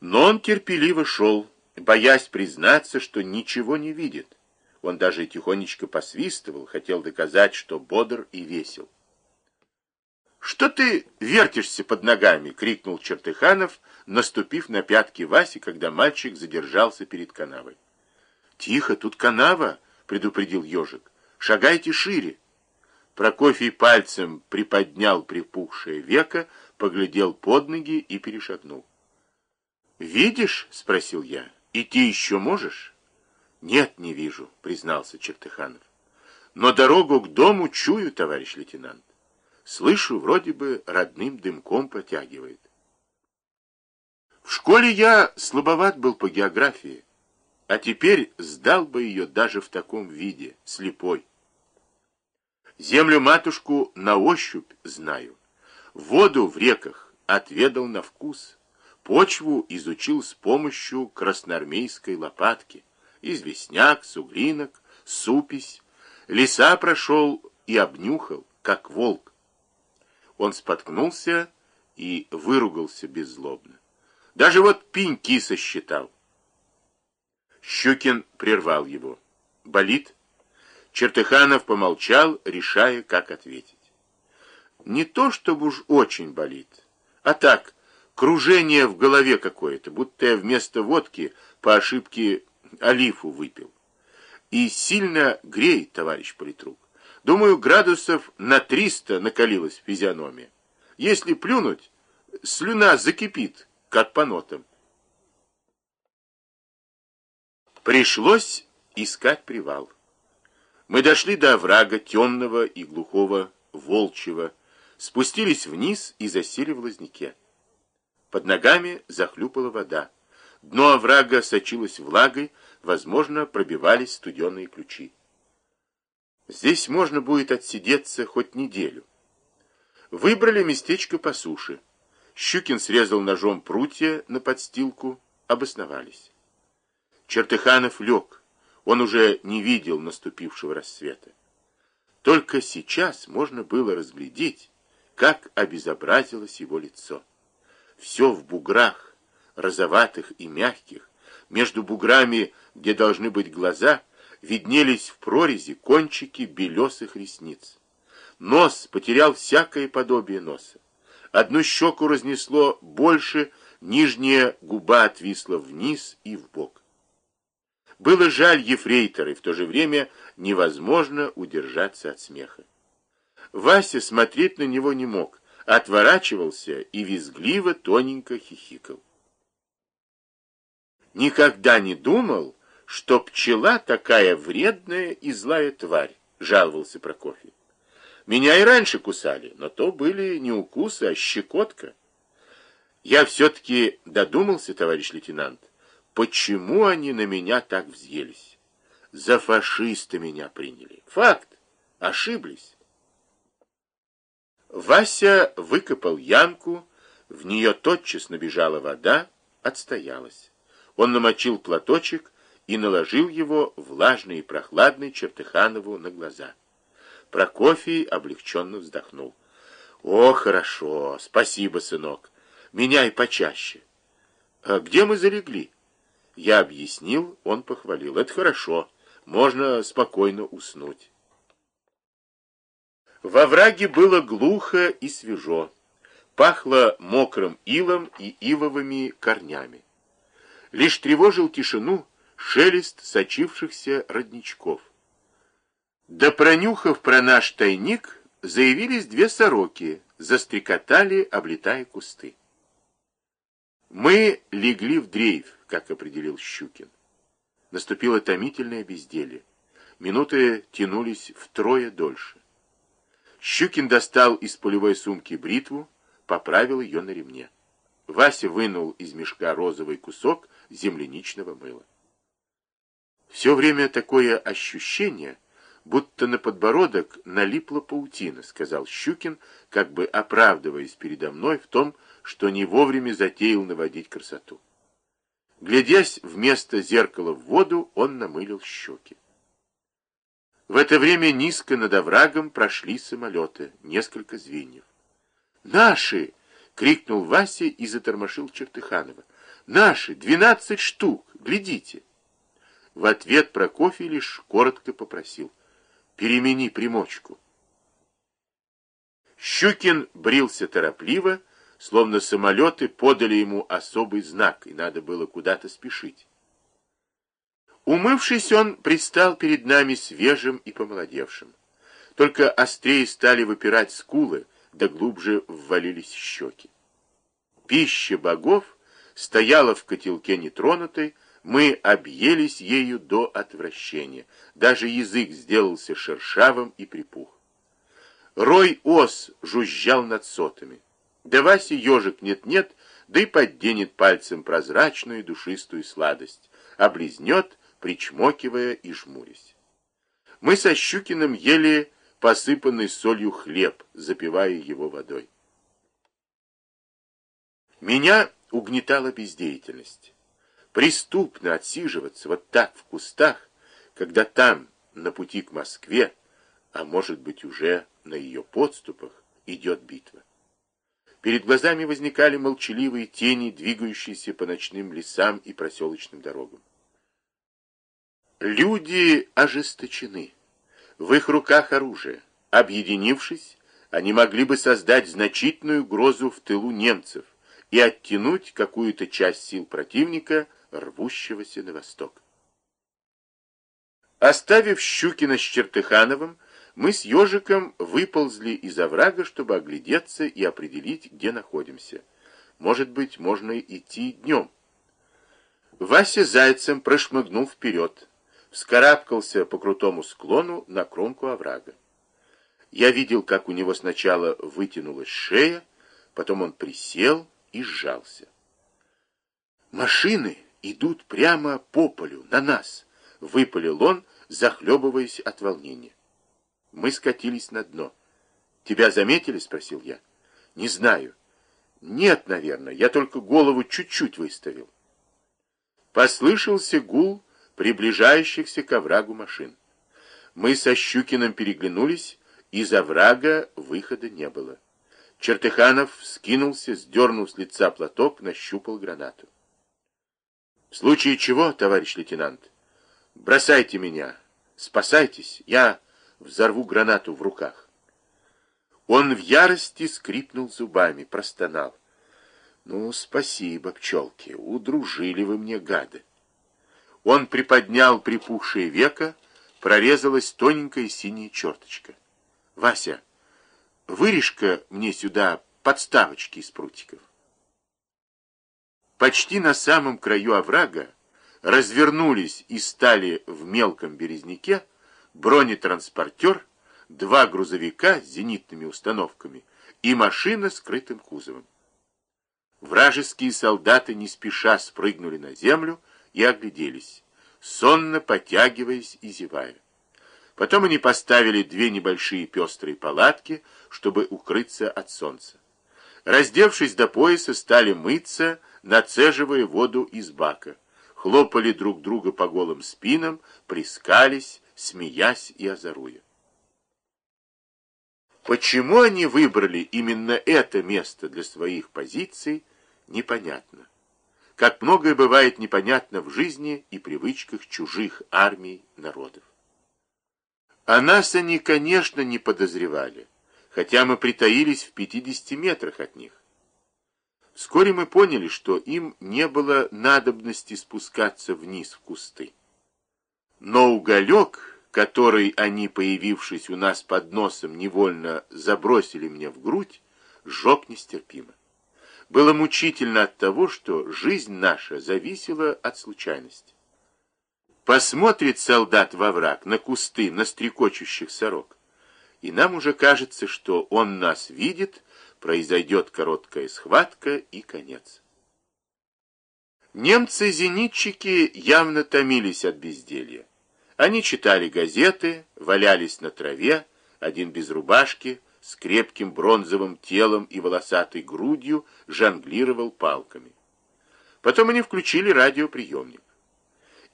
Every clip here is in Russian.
Но он терпеливо шел, боясь признаться, что ничего не видит. Он даже тихонечко посвистывал, хотел доказать, что бодр и весел. «Что ты вертишься под ногами?» — крикнул Чертыханов, наступив на пятки Васи, когда мальчик задержался перед канавой. «Тихо, тут канава!» — предупредил ежик. «Шагайте шире!» Прокофий пальцем приподнял припухшее веко, поглядел под ноги и перешагнул. «Видишь?» — спросил я. «Идти еще можешь?» «Нет, не вижу», — признался Чертыханов. «Но дорогу к дому чую, товарищ лейтенант. Слышу, вроде бы родным дымком протягивает». В школе я слабоват был по географии, а теперь сдал бы ее даже в таком виде, слепой. Землю-матушку на ощупь знаю, воду в реках отведал на вкус, почву изучил с помощью красноармейской лопатки, известняк, суглинок, супись, леса прошел и обнюхал, как волк. Он споткнулся и выругался беззлобно. Даже вот пеньки сосчитал. Щукин прервал его. «Болит?» Чертыханов помолчал, решая, как ответить. Не то, чтобы уж очень болит, а так, кружение в голове какое-то, будто я вместо водки по ошибке олифу выпил. И сильно греет, товарищ политрук. Думаю, градусов на триста накалилась физиономия. Если плюнуть, слюна закипит, как по нотам. Пришлось искать привал. Мы дошли до оврага темного и глухого волчьего, спустились вниз и засели в лозняке. Под ногами захлюпала вода. Дно оврага сочилось влагой, возможно, пробивались студеные ключи. Здесь можно будет отсидеться хоть неделю. Выбрали местечко по суше. Щукин срезал ножом прутья на подстилку, обосновались. Чертыханов лег. Он уже не видел наступившего рассвета. Только сейчас можно было разглядеть, как обезобразилось его лицо. Все в буграх, розоватых и мягких, между буграми, где должны быть глаза, виднелись в прорези кончики белесых ресниц. Нос потерял всякое подобие носа. Одну щеку разнесло больше, нижняя губа отвисла вниз и в бок. Было жаль ефрейтора, и в то же время невозможно удержаться от смеха. Вася смотреть на него не мог, отворачивался и визгливо тоненько хихикал. Никогда не думал, что пчела такая вредная и злая тварь, жаловался Прокофий. Меня и раньше кусали, но то были не укусы, а щекотка. Я все-таки додумался, товарищ лейтенант, Почему они на меня так взъелись? За фашиста меня приняли. Факт. Ошиблись. Вася выкопал ямку, в нее тотчас набежала вода, отстоялась. Он намочил платочек и наложил его влажный и прохладный Чертыханову на глаза. Прокофий облегченно вздохнул. «О, хорошо, спасибо, сынок. Меняй почаще. А где мы залегли?» Я объяснил, он похвалил. Это хорошо, можно спокойно уснуть. Во враге было глухо и свежо. Пахло мокрым илом и ивовыми корнями. Лишь тревожил тишину шелест сочившихся родничков. Да пронюхав про наш тайник, заявились две сороки, застрекотали, облетая кусты. Мы легли в дрейф, как определил Щукин. Наступило томительное безделье. Минуты тянулись втрое дольше. Щукин достал из полевой сумки бритву, поправил ее на ремне. Вася вынул из мешка розовый кусок земляничного мыла. Все время такое ощущение, будто на подбородок налипла паутина, сказал Щукин, как бы оправдываясь передо мной в том, что не вовремя затеял наводить красоту. Глядясь вместо зеркала в воду, он намылил щеки. В это время низко над оврагом прошли самолеты, несколько звеньев. «Наши!» — крикнул Вася и затормошил Чертыханова. Наши, двенадцать штук, глядите. В ответ Прокофий лишь коротко попросил. Перемени примочку. Щукин брился торопливо, словно самолеты подали ему особый знак, и надо было куда-то спешить. Умывшись, он предстал перед нами свежим и помолодевшим. Только острее стали выпирать скулы, да глубже ввалились щеки. Пища богов стояла в котелке нетронутой, мы объелись ею до отвращения. Даже язык сделался шершавым и припух. Рой ос жужжал над сотами. Да Вася ежик нет-нет, да и подденет пальцем прозрачную душистую сладость, облизнет, причмокивая и жмурясь. Мы со Щукиным ели посыпанный солью хлеб, запивая его водой. Меня угнетала бездеятельность. Преступно отсиживаться вот так в кустах, когда там, на пути к Москве, а может быть уже на ее подступах, идет битва. Перед глазами возникали молчаливые тени, двигающиеся по ночным лесам и проселочным дорогам. Люди ожесточены. В их руках оружие. Объединившись, они могли бы создать значительную угрозу в тылу немцев и оттянуть какую-то часть сил противника, рвущегося на восток. Оставив Щукина с Чертыхановым, мы с ежиком выползли из оврага, чтобы оглядеться и определить, где находимся. Может быть, можно идти днем. Вася зайцем прошмыгнул вперед, вскарабкался по крутому склону на кромку оврага. Я видел, как у него сначала вытянулась шея, потом он присел и сжался. «Машины идут прямо по полю, на нас!» — выпалил он, захлебываясь от волнения. Мы скатились на дно. «Тебя заметили?» — спросил я. «Не знаю». «Нет, наверное, я только голову чуть-чуть выставил». Послышался гул приближающихся к оврагу машин. Мы со Щукиным переглянулись, из оврага выхода не было. Чертыханов скинулся, сдернул с лица платок, нащупал гранату. — В случае чего, товарищ лейтенант, бросайте меня, спасайтесь, я взорву гранату в руках. Он в ярости скрипнул зубами, простонал. — Ну, спасибо, пчелки, удружили вы мне, гады. Он приподнял припухшее веко, прорезалась тоненькая синяя черточка. «Вася, вырежь-ка мне сюда подставочки из прутиков». Почти на самом краю оврага развернулись и стали в мелком березняке бронетранспортер, два грузовика с зенитными установками и машина с крытым кузовом. Вражеские солдаты не спеша спрыгнули на землю, и огляделись, сонно потягиваясь и зевая. Потом они поставили две небольшие пестрые палатки, чтобы укрыться от солнца. Раздевшись до пояса, стали мыться, нацеживая воду из бака, хлопали друг друга по голым спинам, прискались, смеясь и озоруя. Почему они выбрали именно это место для своих позиций, непонятно как многое бывает непонятно в жизни и привычках чужих армий, народов. О нас они, конечно, не подозревали, хотя мы притаились в 50 метрах от них. Вскоре мы поняли, что им не было надобности спускаться вниз в кусты. Но уголек, который они, появившись у нас под носом, невольно забросили мне в грудь, сжег нестерпимо было мучительно от того, что жизнь наша зависела от случайности. Посмотрит солдат во враг, на кусты, на стрекочущих сорок, и нам уже кажется, что он нас видит, произойдет короткая схватка и конец. Немцы-зенитчики явно томились от безделья. Они читали газеты, валялись на траве, один без рубашки, с крепким бронзовым телом и волосатой грудью жонглировал палками. Потом они включили радиоприемник.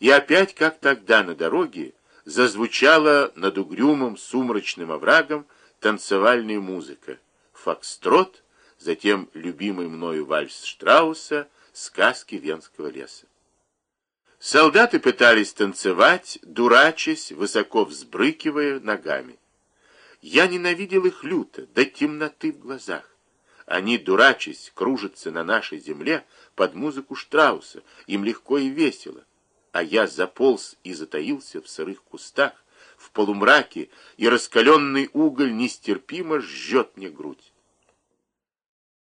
И опять, как тогда на дороге, зазвучала над угрюмым сумрачным оврагом танцевальная музыка, фокстрот, затем любимый мною вальс Штрауса, сказки Венского леса. Солдаты пытались танцевать, дурачась, высоко взбрыкивая ногами. Я ненавидел их люто, до темноты в глазах. Они, дурачась, кружатся на нашей земле под музыку Штрауса, им легко и весело. А я заполз и затаился в сырых кустах, в полумраке, и раскаленный уголь нестерпимо жжет мне грудь.